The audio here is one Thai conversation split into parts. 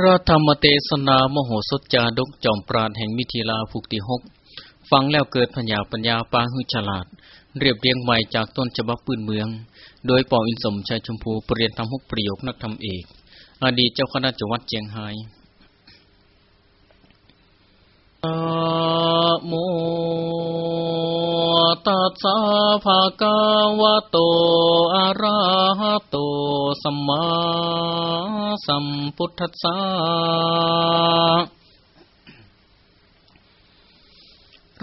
ระธรรมเทศนามโหสถจาดกจอมปราณแห่งมิถิลาภูกติหกฟังแล้วเกิดปัญาปัญญาปาหือฉลาด เรียบเรียงใหม่จากต้นฉบับปืนเมือง โดยปออินสมชัยชมพูปรริยนทำหกประโยคนักธรรมเอก อดีตเจ้าคณะจังหวัดเจียงไฮ้โม ตัสสะภะคะวะโต อะระหะโต สัมมาสัมพุทธัสสะ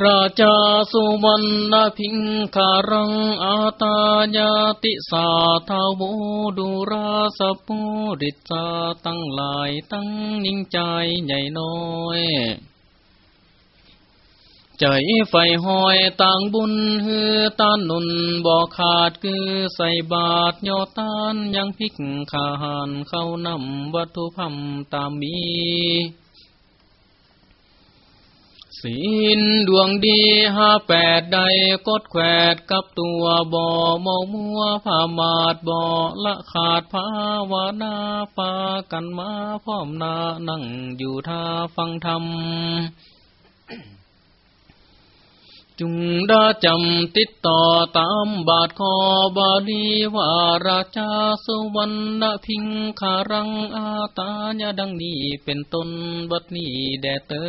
ราชาสุวรรณพิงคารังอาตายาติสาทาวดุราสปุริตาตั้งหลายตั้งนิ่งใจใหญ่น้อย ใจไฟหอยต่างบุญฮือตานนุนบ่อขาดคือใส่บาทยอตานยังพิกขาหานเข้านำวัตถุพัมตามมีศีลดวงดีห้าแปดใดกดแขวดกับตัวบ่อเมามัวผ้ามาดบ่อละขาดภาวนาปากันมาพร้อมนานั่งอยู่ท่าฟังธรรม จุงดาจำติดต่อตามบาทคอบาลีว่าราชาสวรรณพิงคารังอาตาญาดังนี้เป็นต้นบัดนี้แดเตอ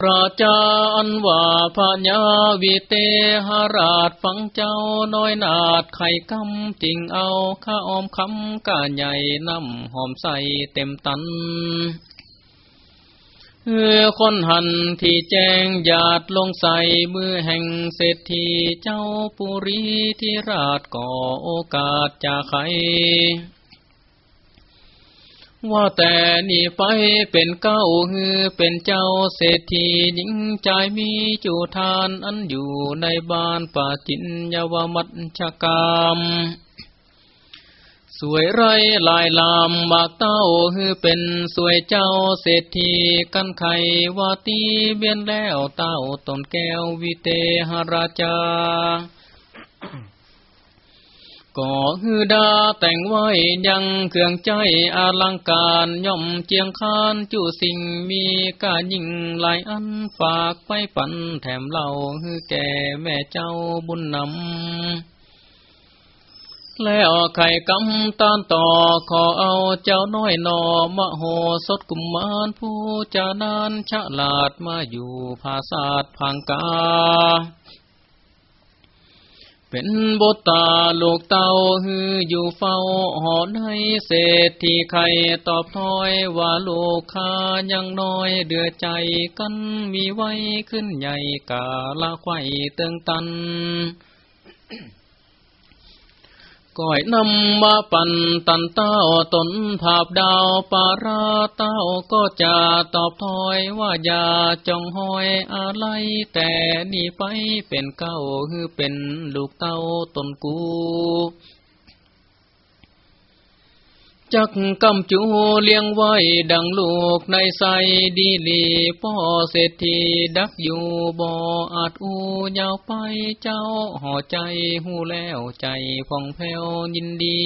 พระจาอันว่าพญาวิเตหราชฟังเจ้าน้อยนาดไข่กำจริงเอาข้าออมคำกาใหญ่น้ำหอมใส่เต็มตัน เออคนหันที่แจ้งหยาดลงใส่มือแห่งเศรษฐีเจ้าปุรีที่ราชก่อโอกาสจากใครว่าแต่นี่ไปเป็นเก้าฮือเป็นเจ้าเศรษฐีหญิงใจมีจูทานอันอยู่ในบ้านป่าจินยวมัตชกรรม สวยไรลายลามบากเต้าฮือเป็นสวยเจ้าเศรษฐีกันไขวาตีเบียนแล้วเต้าตนแก้ววิเตหราชาก็ฮือดาแต่งไว้ยังเครื่องใจอลังการย่อมเจียงคานจูสิ่งมีกายิ่งหลายอันฝากไปปันแถมเล่าฮือแก่แม่เจ้าบุญนำ แล้วไข่กำตานต่อขอเอาเจ้าน้อยนอมโหสดกุมมารผู้จานานฉลาดมาอยู่ภาษาทพังกา เป็นบทตาลูกเตาฮืออยู่เฝ้าหอในเศรษฐีไข่ตอบถอยว่าลูกค้ายังน้อยเดือใจกันมีไว้ขึ้นใหญ่กาละไข่เติงตัน ก้อยนำมาปั่นตันเต้าตนภาพดาวปาราเต้าก็จะตอบถอยว่าอย่าจองหอยอะไร แต่นี่ไปเป็นเก้าคือเป็นลูกเต้าตนกู จักกำจูเลี้ยงไว้ดังลูกในใสดีลีพ่อเศรษฐีดักอยู่บ่ออาจอูยาวไปเจ้าห่อใจหูแล้วใจพองแผ้วยินดี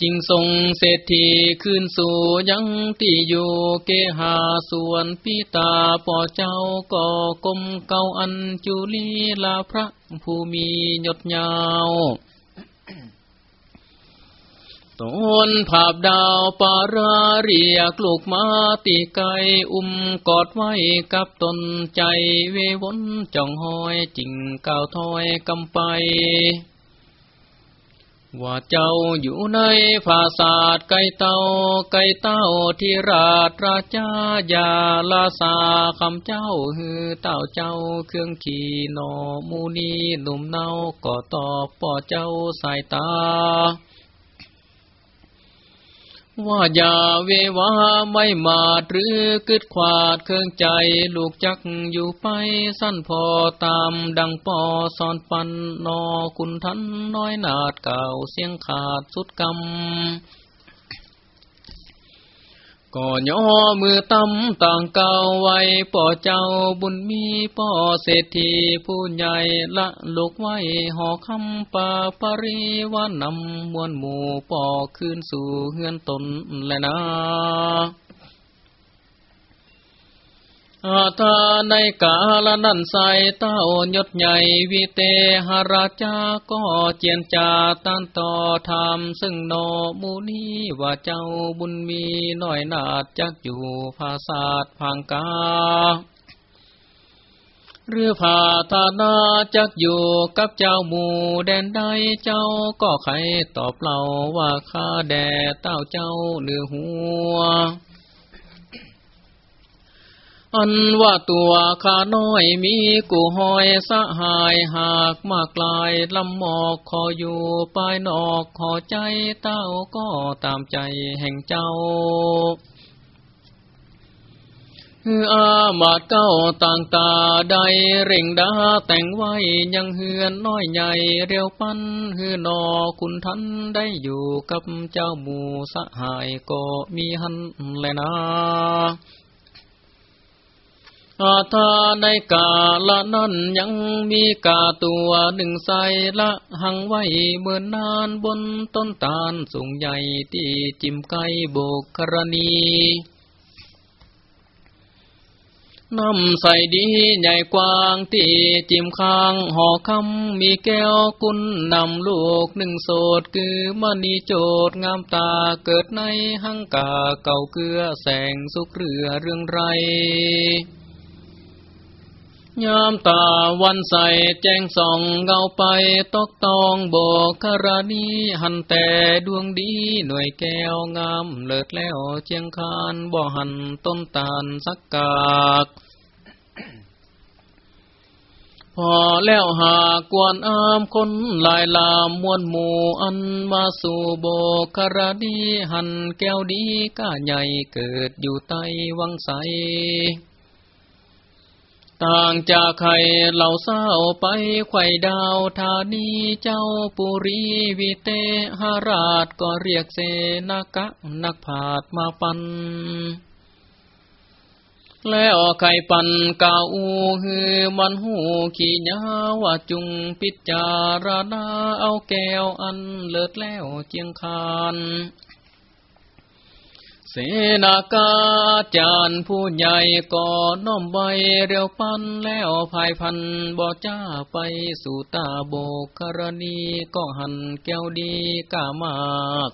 จิงทรงเศรษฐีขึ้นสู่ยังที่อยู่เกหาส่วนพิตาป่อเจ้าก็กมเก่าอันจุลีลาพระผู้มียศยาว ตนภาพดาวปาราเรียกลูกมาตีไกอุ้มกอดไว้กับตนใจเววนจ้องหอยจิงก้าวถอยกำไป ว่าเจ้าอยู่ในภาษาทไก่เต้าไก่เต้าที่ราชราชายาลาสาคำเจ้าฮือเต้าเจ้าเครื่องขี่นอมูนีหนุ่มเนาก็ตอบป่อเจ้าสายตา ว่าอย่าเววาไม่มาหรือกึดขวาดเครื่องใจลูกจักอยู่ไปสั้นพอตามดังปอสอนปันนอคุณทันน้อยนาดเก่าเสียงขาดสุดกำ ก็ย่อมือตำต่างเก่าไว้ป่อเจ้าบุญมีป่อเศรษฐีผู้ใหญ่ละลูกไว้หอคำป่าปริวานำมวลหมู่ป่อคืนสู่เฮือนตนแลนะ อาทาในกาลนันใสเต้ายศใหญ่วิเตหราชาก็เจียนจาตันต่อธรรมซึ่งโนมูนีว่าเจ้าบุญมีน้อยนาดจักอยู่ภาษาทพังกาเรือผาธานาจักอยู่กับเจ้าหมู่แดนใดเจ้าก็ใครตอบเล่าว่าข้าแด่เต้าเจ้าเนื้อหัว อันว่าตัวข้าน้อยมีกูหอยสะหายหากมากลายลำหมอกขออยู่ปลายนอกขอใจเต้าก็ตามใจแห่งเจ้าฮืออามาดเก้าต่างตาใดเร่งดาแต่งไว้ยังเฮือนน้อยใหญ่เรียวปั้นฮือนอคุณทันได้อยู่กับเจ้าหมูสะหายก็มีหันแลยนะ อาทาในกาละนั้นยังมีกาตัวหนึ่งใสละหังไว้เมื่อนนานบนต้นตาลสูงใหญ่ที่จิมไกโบกกรณีน้ำใสดีใหญ่กว้างที่จิมค้างห่อคำมีแก้วกุนนำลูกหนึ่งโสดคือมณีโจดงามตาเกิดในหังกาเก่าเกลือแสงสุกเรือเรื่องไร ยามตาวันใสแจ้งส่องเงาไปตอกตองโบกรณีหันแต่ดวงดีหน่วยแก้วงามเลิศแล้วเจียงคานบ่หันต้นตาลสักกากพอแล้วหากวนอามคนลายลามมวลหมู่อันมาสู่โบกรณีหันแก้วดีก้าใหญ่เกิดอยู่ใต้วังใส ต่างจากใครเหล่าเศร้าไปไข่ดาวธานีเจ้าปุรีวิเตหราชก็เรียกเสนากะนักผาดมาปัน แล้วไข่ปันกาอูฮือมันหูขี่ยาว่าจุงปิจารณาเอาแก้วอันเลิศแล้วเจียงคาน เสนากาจารย์ผู้ใหญ่ก่อน้อมไว้เรียวปันแล้วภายพันบ่จ้าไปสู่ตาโบกกรณีก็หันแก้วดีกามาก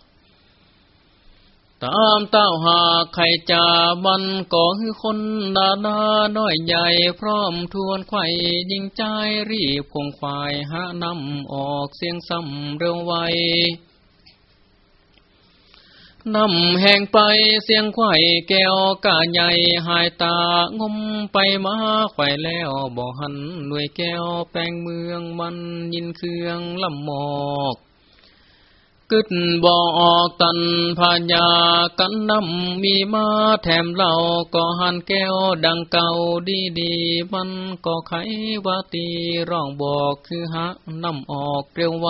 ตามเต้าหาไข่จามันก็คือคนนานาน้อยใหญ่พร้อมทวนไข่ยิงใจรีบคงควายหานำออกเสียงซ้ำเร็วไว นำแห่งไปเสียงไข่แก้วกาใหญ่หายตางมไปมาไข่แล้วบ่หันด้วยแก้วแปลงเมืองมันยินเครื่องลำหมอกกึดบ่ออกตันพญากันนำมีมาแถมเหล่าก็หันแก้วดังเก่าดีดีมันก็ไขว่าตีร้องบอกคือหานำออกเร็วไว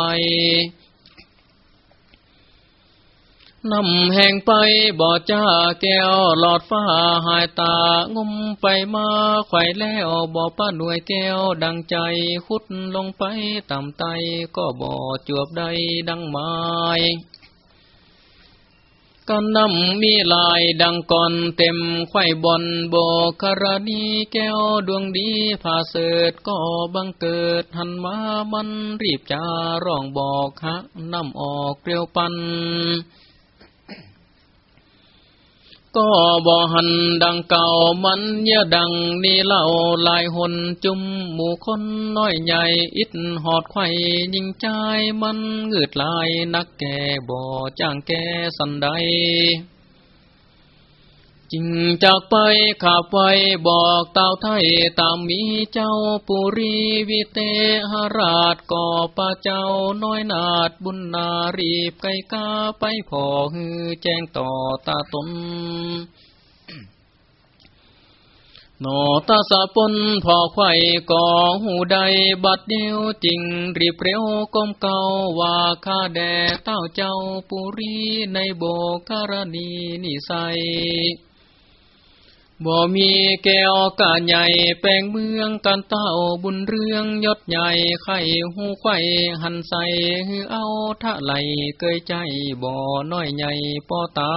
นำแห่งไปบ่อจ้าแก้วหลอดฟ้าหายตางมไปมาไข่แล้วบ่อป้าหน่วยแก้วดังใจขุดลงไปต่ำไตก็บ่อจวบใดดังไม้กันนำมีลายดังก่อนเต็มไข่บอนโบกรณีแก้วดวงดีผาเสดก็บังเกิดหันมามันรีบจาร้องบอกฮะนำออกเกลียวปัน ก็บ่หันดังเก่ามันเยอะดังนี่เล่าลายหนจุมหมู่คนน้อยใหญ่อิดหอดไข่ยิงใจมันเงืดลายนักแก่บ่จ้างแก่สันใด จิงจากไปขับไปบอกเต่าไทยตามมีเจ้าปุรีวิเตหราชก่อปะเจ้าน้อยนาดบุญนารีบไกกาไปพอฮือแจ้งต่อตาตนหนอตาสะปนพอไข่ก่อหูใดบัดเดียวจริงรีบเร็วก้มเก่าว่าข้าแด่เต้าเจ้าปุรีในโบกรณีนิสัย บ่มีแก้วกาใหญ่แปลงเมืองกันเต้าบุญเรื่องยศใหญ่ไข่หูไข่หันใส่ฮือเอาทะไหลเกยใจบ่น้อยใหญ่ปอตา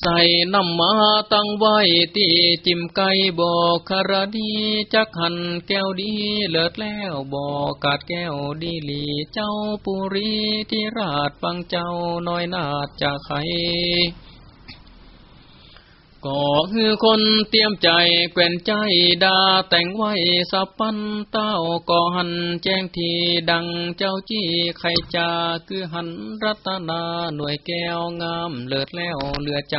ใส่น้ำมาตั้งไว้ตีจิมไก่บอกคารดีจักหันแก้วดีเลิศแล้วบอกกาดแก้วดีลีเจ้าปุรีที่ราชฟังเจ้าน้อยนาดจะไข ก็คือคนเตรียมใจแกวนใจดาแต่งไว้สับปันเต้าก่อหันแจ้งทีดังเจ้าจี้ไขจาคือหันรัตนาหน่วยแก้วงามเลิศแล้วเหลือใจ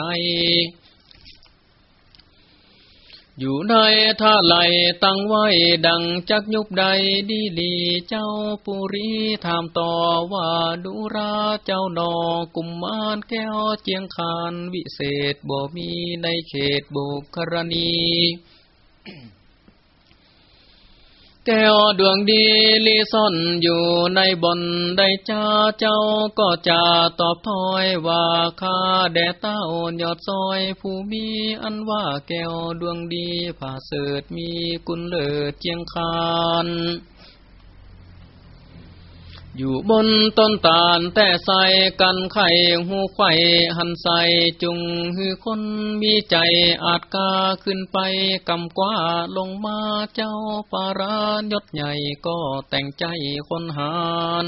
อยู่ในท่าไหลตั้งไว้ดังจักยุบใดดีดีเจ้าปุรีถามต่อว่าดุราเจ้านอกุมมานแก้วเจียงคานวิเศษบ่มีในเขตบุครณี แก้วดวงดีลีซ่อนอยู่ในบนได้จ้าเจ้าก็จะตอบถอยว่าข้าแด่เต้ายอดซอยผู้มีอันว่าแก้วดวงดีผ่าเสดมีกุลเลิศเจียงคาน อยู่บนต้นตาลแต่ใส่กันไข่หูไข่หันใสจุงหือคนมีใจอาจกาขึ้นไปกำกว่าลงมาเจ้าปารานยศใหญ่ก็แต่งใจคนหาน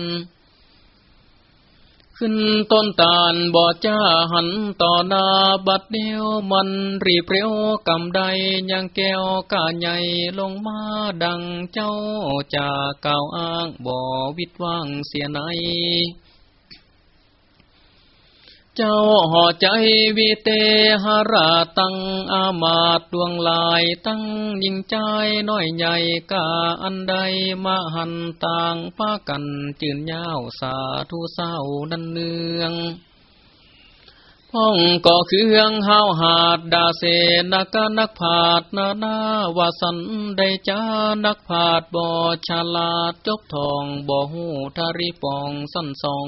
ขึ้นต้นตาลบอดจ้าหันต่อนาบัดเดียวมันรีเปรียวกำใดยังแก้วกาใหญ่ลงมาดังเจ้าจาก่าวอ้างบ่วิตว่างเสียไหน เจ้าห่อใจวิเตหราตั้งอามาตดวงลายตั้งยิงใจน้อยใหญ่กาอันใดมาหันต่างพากันจืนยาวสาธุเศร้านันเนืองห้องก่อเครื่องห้าวหาดดาเสนักนักผาดนานาวาสันได้จ้านักผาดบ่ฉลาดจบทองบ่หูทาริปองสั้นสอง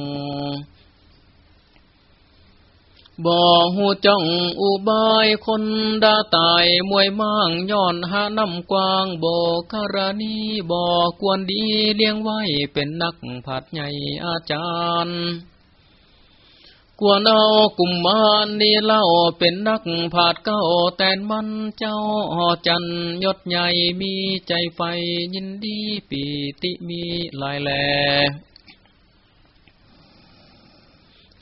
บ่หูจ้องอุบายคนดาตายมวยมั่งย้อนหาน้ำกวางบ่คารณีบ่กวนดีเลี้ยงไว้เป็นนักผัดใหญ่อาจารย์กวนเอากุมมานนี่เล่าเป็นนักผาดเก้าแต่นมันเจ้าหอจันยศใหญ่มีใจไฟยินดีปีติมีลายแหล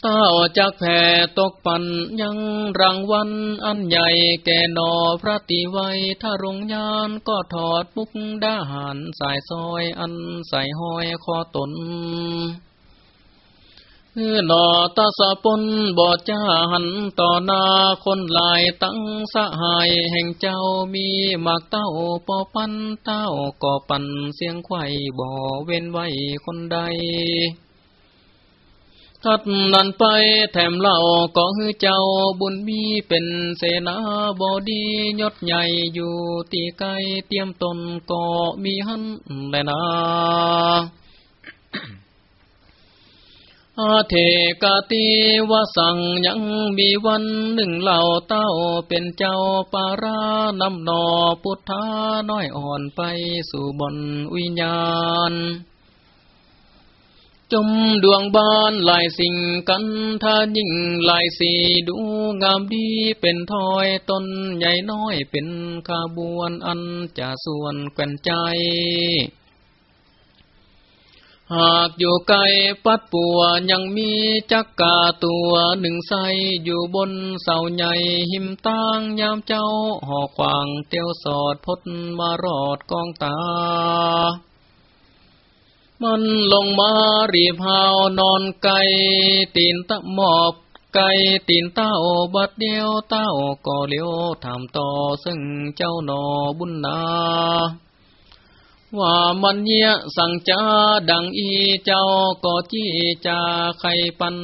เต้าจากแผ่ตกปันยังรางวัลอันใหญ่แก่นอพระติไวถ้ารงยานก็ถอดปุกดาหารสายซอยอันใส่ห้อยคอตนเือนอตาสะปนบอดจ้าหันต่อหน้าคนลายตั้งสหายแห่งเจ้ามีหมากเต้าปอปันเต้าก่อปันเสียงไข่บ่เว้นไว้คนใด ทัดนันไปแถมเล่าก็คือเจ้าบุญมีเป็นเสนาบอดียศใหญ่อยู่ตีไกเตรียมตนก็มีหันแลนาอาเทกาตีวสังยังมีวันหนึ่งเหล่าเต้าเป็นเจ้าปารานำนอพุทธาน้อยอ่อนไปสู่บนวิญญาณ จมดวงบานหลายสิ่งกันท่ายิ่งลายสีดูงามดีเป็นทอยต้นใหญ่น้อยเป็นขบวนอันจะส่วนแก่นใจ หากอยู่ไกลปัดปัวยังมีจักกาตัวหนึ่งใสอยู่บนเสาใหญ่หิมตั้งยามเจ้าหอควางเตียวสอดพดมารอดกองตา มันลงมารีพาวนอนไก่ตีนตะหมอบไก่ตีนเต้าบัดเดียวเต้าก็เลี้ยวทำต่อซึ่งเจ้าหนอบุญนาว่ามันเยสั่งจาดังอีเจ้าก็จี้จาใครปัน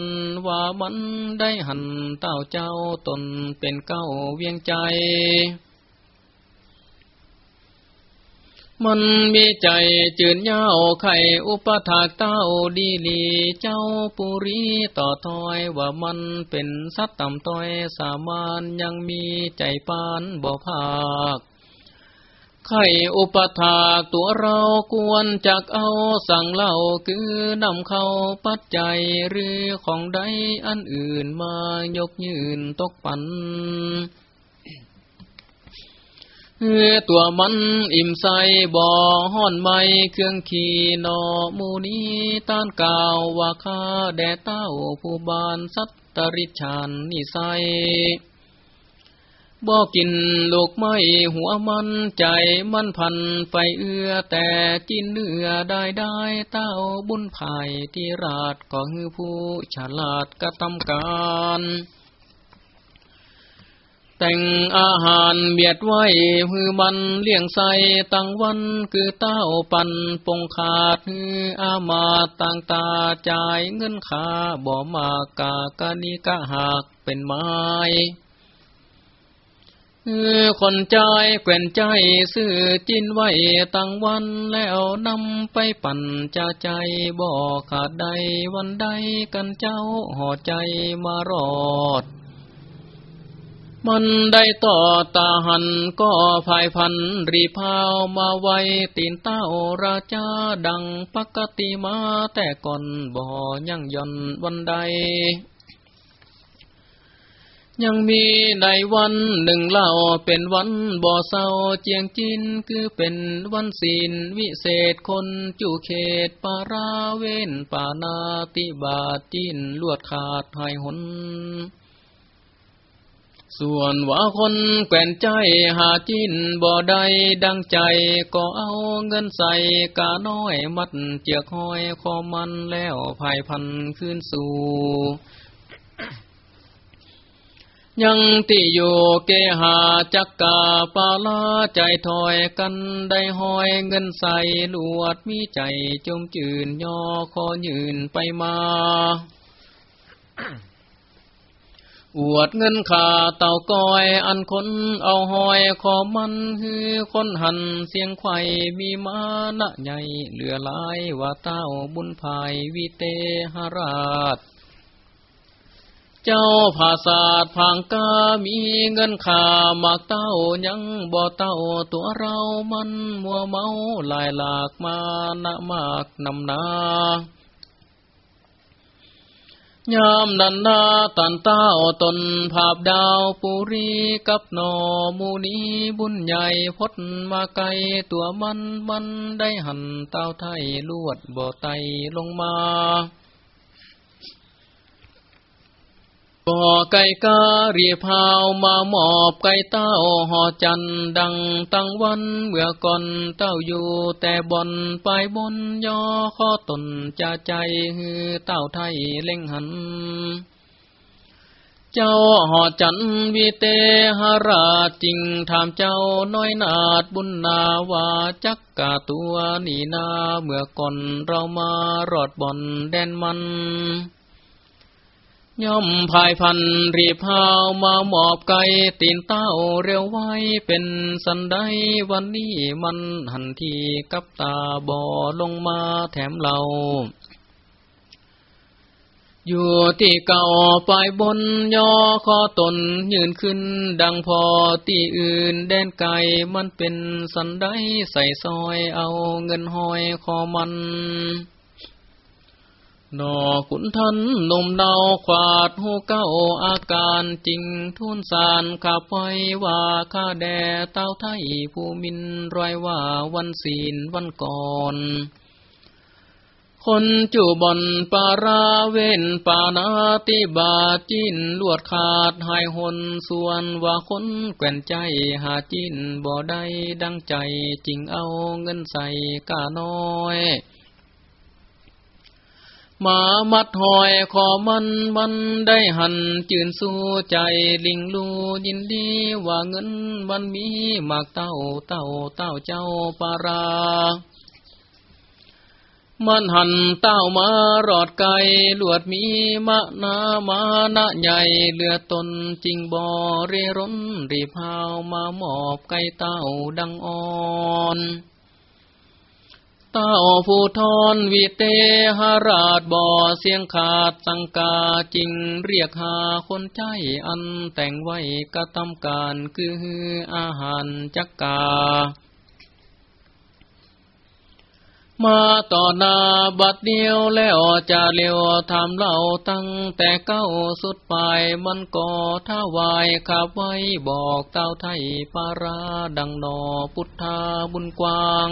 ว่ามันได้หันเต้าเจ้าตนเป็นเก้าเวียงใจ มันมีใจจืนเย้าไข่อุปถากเต้าดีลีเจ้าปุรีต่อถอยว่ามันเป็นสัตว์ต่ำต้อยสามานยังมีใจปานบ่ภาคไข่อุปถากตัวเรากวนจักเอาสั่งเล่าคือนำเข้าปัจจัยหรือของใดอันอื่นมายกยืนตกปัน เอตัวมันอิ่มใสบ่อห้อนไม่เครื่องขี่นอมูนีต้านกาวว่าข้าแด่เต้าผู้บานสัตตริชานนิสัยบ่กินลูกไม้หัวมันใจมันพันไฟเอื้อแต่กินเนื้อได้ได้เต้าบุญภายที่ราชก็คือผู้ฉลาดกระทำการ แต่งอาหารเบียดไว้ฮือมันเลี้ยงใส่ตั้งวันคือเต้าปันปงขาดฮืออามาต่างตาจ่ายเงินขาบ่มากกากานิกะหากเป็นไม้คนใจแก่นใจซื้อจินไว้ตั้งวันแล้วนำไปปั่นจะใจบ่ขาดใดวันใดกันเจ้าห่อใจมารอด มันได้ต่อตาหันก็ภายพันรีพาวมาไว้ตีนเต้าราชาดังปกติมาแต่ก่อนบ่ยังย่อนวันใด ยังมีในวันหนึ่งเล่าเป็นวันบ่อเศร้าเจียงจินคือเป็นวันศีลวิเศษคนจูเขตปาราเวนปานาติบาจินลวดขาดหายหน ส่วนว่าคนแก่นใจหาจินบ่ได้ดังใจ ก็เอาเงินใส่กาน้อยมัดเจียกห้อยคอมันแล้วภายพันขึ้นสู่ยังติโยเกหาจักกาปาลาใจถอยกันได้หอยเงินใส่ลวดมีใจจมจืนย่อคอยืนไปมา อวดเงินขาเต่าก้อยอันคนเอาหอยขอมันฮือคนหันเสียงไข่มีมานะใหญ่เหลือลายว่าเต้าบุญภายวิเตหราช เจ้าภาษาดพังกามีเงินขาหมากเต้ายังบ่เต้าตัวเรามันมัวเมาลายหลากมานะมากนำนา ยามนันนาตันเต้าตนภาพดาวปุรีกับนอมูนีบุญใหญ่พดมาไกลตัวมันมันได้หันเต้าไทยลวดบ่อไตลงมา ก่อไก่กาเรียพาวมาหมอบไก่เต้าหอจันดังตั้งวันเมื่อก่อนเต้าอยู่แต่บอนไปบนย่อข้อตนจะใจฮือเต้าไทยเล่งหัน เจ้าหอจันวิเตหราจริงถามเจ้าน้อยนาดบุญนาวาจักกาตัวนีนาเมื่อก่อนเรามารอดบ่อนแดนมัน ย่อมภายพันรีพาวมาหมอบไก่ตีนเต้าเร็วไว้เป็นสันไดวันนี้มันหันทีกับตาบอลงมาแถมเรา อยู่ที่เก่าปลายบนย่อคอตนยืนขึ้นดังพอที่อื่นแดนไก่มันเป็นสันไดใส่ซอยเอาเงินหอยคอมัน นอขุนทันนมเนาขวาดหูเก้าอาการจริงทุนสารขับไว้ว่าข้าแด่เต้าไทยผู้มินรอยว่าวันศีลวันก่อนคนจูบอนปาราเวนปานาติบาจินลวดขาดหายหนส่วนว่าคนแก่นใจหาจินบ่ได้ดังใจจริงเอาเงินใส่กาน้อย มามัดหอยขอมันมันได้หันจืนสู้ใจลิงลูยินดีว่าเงินมันมีมากเต้าเต้าเต้าเจ้าปารามันหันเต้ามารอดไกลลวดมีมะนามานะใหญ่เลือตนจริงบ่เรร้นรีพาวมาหมอบไก่เต้าดังอ่อน เต้าผู้ทอนวิเตหราชบ่อเสียงขาดสังกาจริงเรียกหาคนใจอันแต่งไว้กระทำการคืออาหารจักกา มาต่อนาบัดเดียวแล้วจะเลียวทำเล่าตั้งแต่เก้าสุดปลายมันก่อท่าวายขับไว้บอกเต้าไทยปาราดังนอพุทธาบุญกว้าง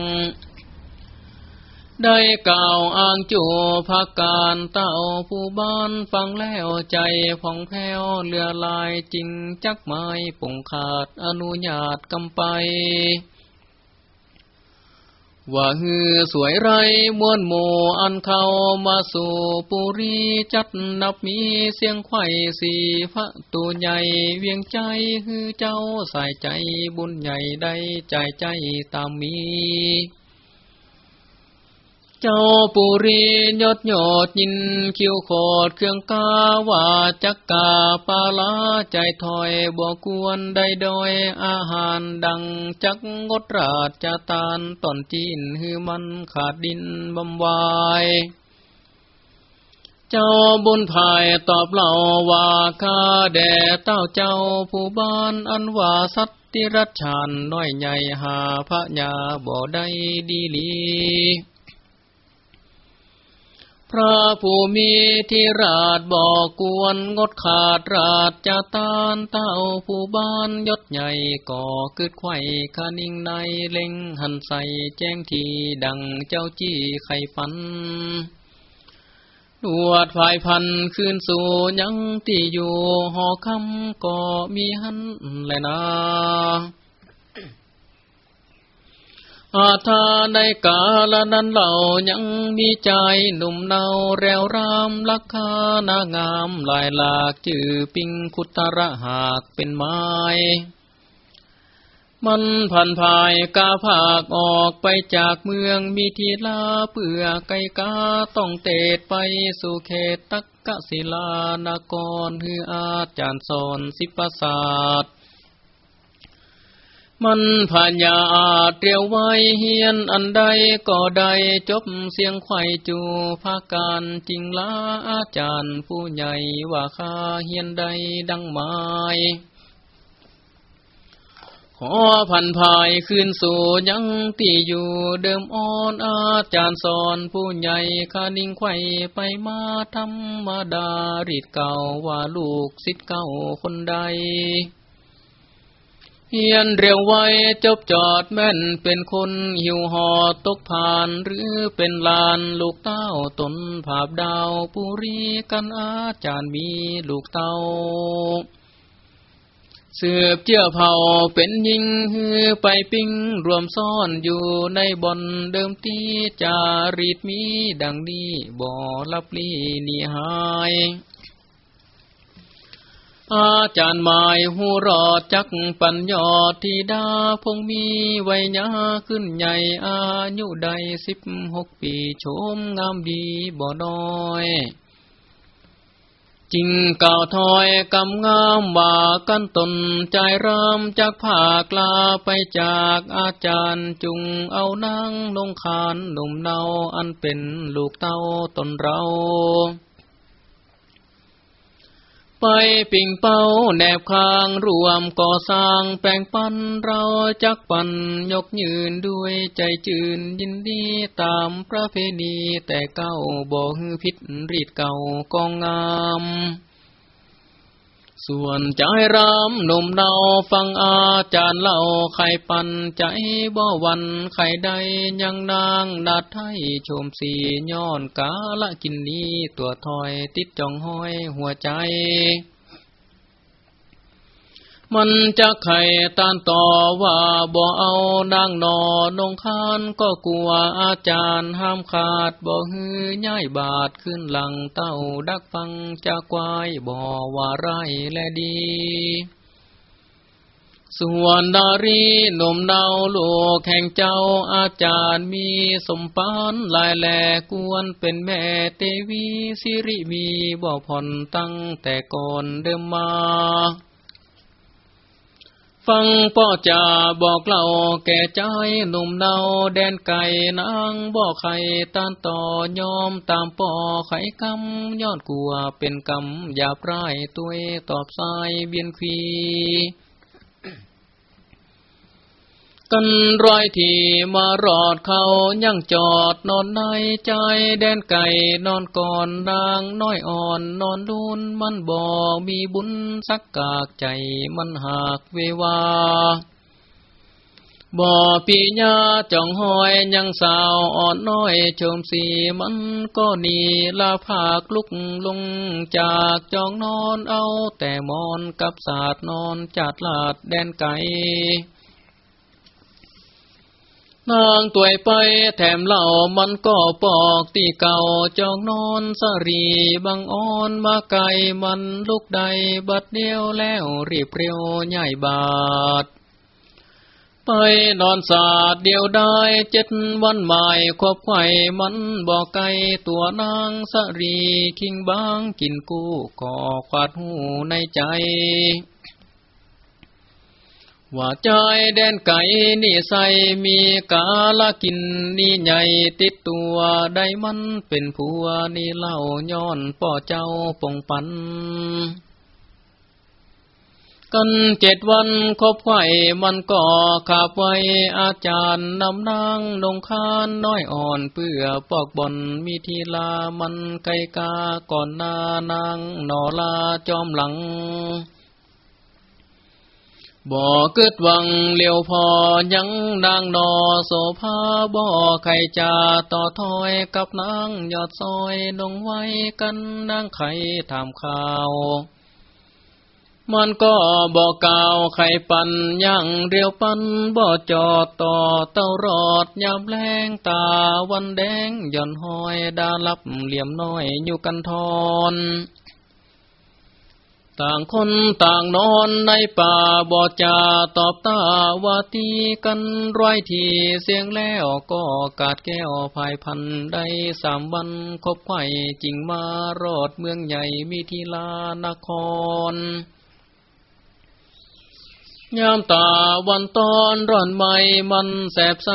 ได้กล่าวอ้างจูพักการเต้าผู้บ้านฟังแล้วใจผ่องแผ้วเลือลายจริงจักไม้ปุ่งขาดอนุญาตกำไป ว่าฮือสวยไรมวนโมอันเข้ามาสู่ปุรีจัดนับมีเสียงไข่สีพระตัวใหญ่เวียงใจฮือเจ้าใส่ใจบุญใหญ่ได้ใจใจตามมี เจ้าปุรียอดยอดยินคิวโคดเครื่องกาว่าจักกาปาลาใจถอยบวกวนได้ดอยอาหารดังจักงดราชจะตานตอนจีนฮือมันขาดดินบำวายเจ้าบุญภายตอบเล่าว่าข้าแด่เต้าเจ้าผู้บ้านอันว่าสัตติรัชานน้อยใหญ่หาพระญาบ่ได้ดีลี พระผู้มีที่ราชบอกกวนงดขาดราชจะตานเต้าผู้บ้านยศใหญ่ก่อคืดไข่คานิ่งในเล็งหันใส่แจ้งทีดังเจ้าจี้ไข่ปันดวดฝ่ายพันคืนสู่ยังที่อยู่หอคำก็มีหันแลยนา อาทาในกาลนั้นเหล่ายังมีใจหนุ่มเนาแรวรามลักคานางามลายหลากจื่อปิงคุตระหากเป็นไม้มันพันภายกาภาคออกไปจากเมืองมีทีลาเปื่อไกกาต้องเตดไปสู่เขตตักกศิลานากร ฮืออาจารย์สอนสิปศาสตร์ มันผ่านยาอาเรียวไว้เฮียนอันใดก็ได้จบเสียงไข่จูภาการจริงลาอาจารย์ผู้ใหญ่ว่าข้าเฮียนใดดังไม้ขอพันภายคืนสู่ยังที่อยู่เดิมอ่อนอาจารย์สอนผู้ใหญ่ขานิ่งไข่ไปมาธรรมดารีดเก่าว่าลูกสิทธิ์เก่าคนใด เฮียนเร็วไว้จบจอดแม่นเป็นคนหิวหอตกผ่านหรือเป็นลานลูกเต้าตนภาพดาวปุรีกันอาจารย์มีลูกเต้าเสือบเจียเผาเป็นยิงฮือไปปิ้งรวมซ่อนอยู่ในบ่อนเดิมตีจารีดมีดังนี้บ่อลับลีนี่หาย อาจารย์หมายหูรอดจักปัญญอดทีดาพงมีไวยาขึ้นใหญ่อายุใดสิบหกปีโฉมงามดีบ่น้อยจิงเก่าถอยกำงามว่ากันตนใจรำจากภาคลาไปจากอาจารย์จุงเอานางนงคานหนุ่มเนาอันเป็นลูกเต้าตนเรา ไปปิ่งเป้าแนบคางรวมก่อสร้างแปลงปันเราจักปันยกยืนด้วยใจจืนยินดีตามพระเพณีแต่เก้าบอกพิษรีดเก่ากองงาม ส่วนใจรำหนุ่มเนาฟังอาจารย์เล่าไข่ปันใจบ่วันไข่ใดยังนางนาดไทยชมสีย้อนกาละกินนี้ตัวถอยติดจองห้อยหัวใจ มันจะไข่ตานต่อว่าบ่เอานางนอนงคานก็กลัวอาจารย์ห้ามขาดบ่ฮือย่ายบาดขึ้นหลังเต้าดักฟังจะควายบ่ว่าไรและดี ส่วนดารีหนุ่มเนาลูกแห่งเจ้าอาจารย์มีสมปานลายแหลกวนเป็นแม่เตวีสิริมีบ่ผ่อนตั้งแต่ก่อนเดิมมา ฟังพ่อจ่าบอกเล่าแก่ใจหนุ่มเนาแดนไก่นางบอกไข่ตานต่อยอมตามป่อไข่กำยอดกลัวเป็นกำอยาปรายตัวตอบสายเบียนขี กันร้อยที่มารอดเขายังจอดนอนในใจแดนไก่นอนก่อนนางน้อยอ่อนนอนดุนมันบ่มีบุญสักกากใจมันหากเววาบ่อปีญาจ่องหอยยังสาวอ่อนน้อยชมสีมันก็นีลาภาคลุกลงจากจองนอนเอาแต่มอนกับศาสตร์นอนจัดลาดแดนไก่ นางตัวยไปแถมเหล่ามันก็ปอกตีเก่าจองนอนสรีบังอ่อนมาไก่มันลุกใดบัดเดียวแล้วรีบเร็วใหญ่บาด ไปนอนสาดเดียวได้เจ็ดวันใหม่ควบไข่มันบอกไก่ตัวนางสรีคิงบางกินกู้ก่อควาดหูในใจ ว่าใจแดนไก่นี่ใสมีกาลกินนี่ใหญ่ติดตัวได้มันเป็นผัวนี่เล่าย้อนป่อเจ้าปงปัน กันเจ็ดวันคบไข่มันก็ขาบไว้อาจารย์นำนางนงคานน้อยอ่อนเพื่อปอกบอนมีทีลามันไกกาก่อนนานางนอลาจอมหลัง บ่เกิดวังเลียวพอยังนางนอโสภาบ่ไข่จาต่อถอยกับนางยอดซอยนงไว้กันนางไข่ถามข่าวมันก็บอกกล่าวไข่ปันยังเรียวปันบ่จอดต่อเต้ารอดยามแรงตาวันแดงย่อนหอยดาลับเหลี่ยมน้อยอยู่กันทอน ต่างคนต่างนอนในป่าบอจาตอบตาวาตีกันร้อยทีเสียงแล้วก็กาดแก้วภายพันได้สามวันคบไข่จริงมารอดเมืองใหญ่มีทีลานคร ยามตาวันตอนร่อนไม่มันแสบใส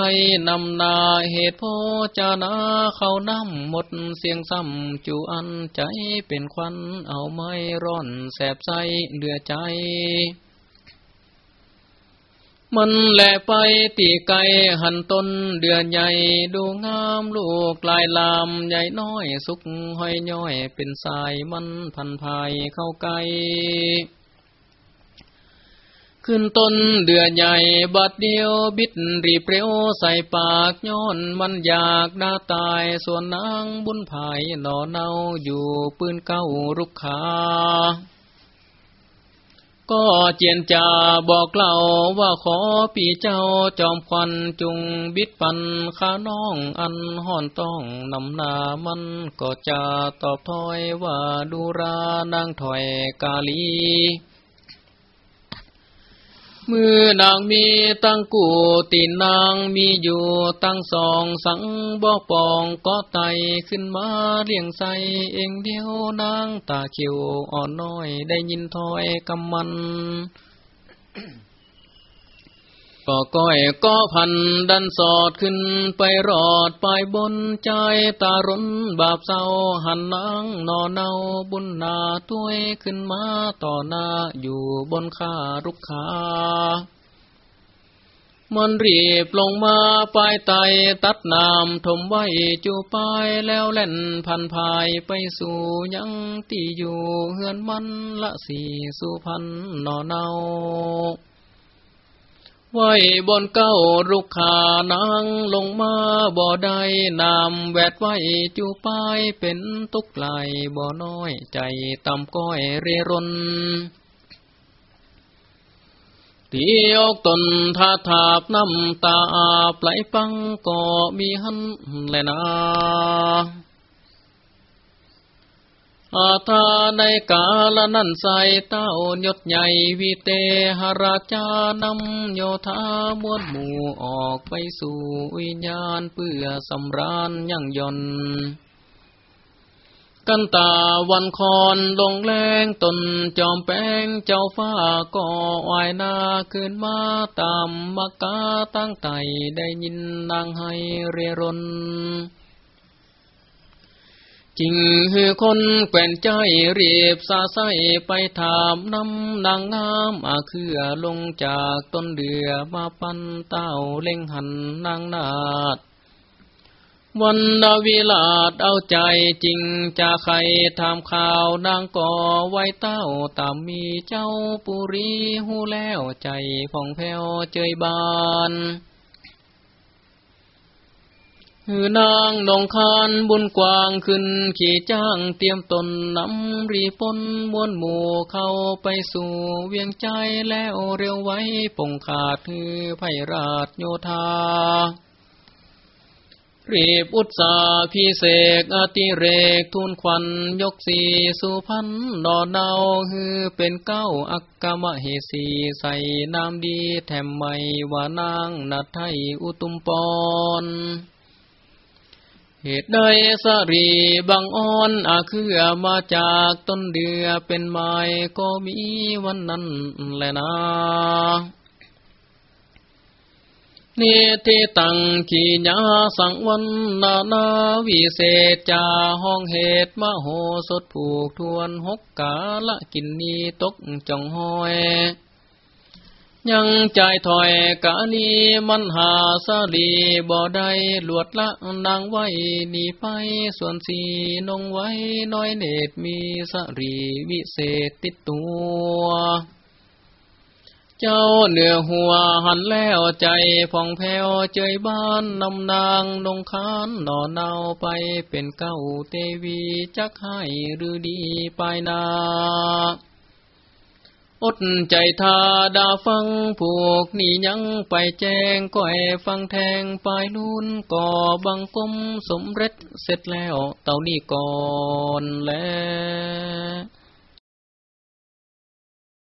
นำนาเหตุพ่อจานาเขาน้ำหมดเสียงซ้ำจูอันใจเป็นควันเอาไม้ร่อนแสบใสเดือใจ มันแหลไปตีไกหันต้นเดือนใหญ่ดูงามลูกลายลามใหญ่น้อยสุกห้อยย้อยเป็นสายมันพันภายเข้าไกล ขึ้นต้นเดือนใหญ่บัดเดียวบิดรีเปรียวใส่ปากย้อนมันอยากดาตายส่วนนางบุญภายหนอเนาอยู่ปืนเก้ารุกขาก็เจียนจาบอกเล่าว่าขอปีเจ้าจอมควันจุงบิดปันข้าน้องอันห่อนต้องนำนามันก็จะตอบถอยว่าดูรานางถอยกาลี มือนางมีตั้งกูตีนางมีอยู่ตั้งสองสังบอกปองก็ไตขึ้นมาเลี้ยงใสเองเดียวนางตาเขียวอ่อนน้อยได้ยินถอยกำมัน ก็ก้อยก็พันดันสอดขึ้นไปรอดไปบนใจตารนบาปเศร้าหันนางนอนเนาบุญนาต้วยขึ้นมาต่อหน้าอยู่บนข้ารุกขามันรีบลงมาปลายไตตัดน้ำถมไว้จูปายแล้วเล่นพันภายไปสู่ยังที่อยู่เฮือนมันละสี่สุพันนอเนา ไว้บนเก้ารุกขานางลงมาบ่อใดนำแวดไว้จูปายเป็นตุกไหลบ่อน้อยใจต่ำก้อยเรรนตีออกตนทาทาบน้ำตาไหลปังก็มีหันแลนา อาทาในกาลนั้นใสเต้ายศใหญ่วิเตหราชานำโยธามวดหมู่ออกไปสู่วิญญาณเพื่อสำราญยั่งยนกันตาวันคอนลงแรงตนจอมแป้งเจ้าฟ้าก็อายนาขึ้นมาตามมักกาตั้งไตได้ยินนางให้เรรน จริงคือคนแก่นใจเรียบสาใสไปถามน้ำนางงามอาเคือลงจากต้นเดือมาปันเต้าเล่งหันนางนาดวันดาวิลาดเอาใจจริงจะใครทำข่าวนางก่อไว้เต้าตามมีเจ้าปุรีหูแล้วใจผ่องแผ้วเจยบาน ฮือนางนงคานบุญกวางขึ้น ขี่จ้างเตรียมตนนำรีปนมวนหมู่เข้าไปสู่เวียงใจแล้วเร็วไว้ปงขาดคือไพราชโยธารีบอุตสาพิเศษอติเรกทุนควันยกสีสุพันดอเดาฮือเป็นเก้าอักกมะเหสีใส่น้ำดีแถมไม่ว่านางนัดไทยอุตุมปอน เหตุใดสรีบังอ่อนอาคือมาจากต้นเดือเป็นไม้ก็มีวันนั้นแหละนะเนิติตังขีญาสังวันนานาวิเศษจาห้องเหตุมโหสถผูกทวนหกกาละกินนีตกจ่องห้อย ยังใจถอยกะลีมันหาสลีบ่ได้หลวดละนางไว้หนีไปส่วนสีนงไว้น้อยเนตมีสรีวิเศษติดตัว เจ้าเหนือหัวหันแล้วใจผ่องแผ้วเจยบ้านนำนางนงคานหน่อเนาไปเป็นเก้าเตวีจักให้หรือดีไปนา อดใจทาดาฟังพวกนี่ยังไปแจ้งก็ให้ฟังแทงปลายลุนก่อบังกมสมเร็จเสร็จแล้วเต่านี่ก่อนแล้ว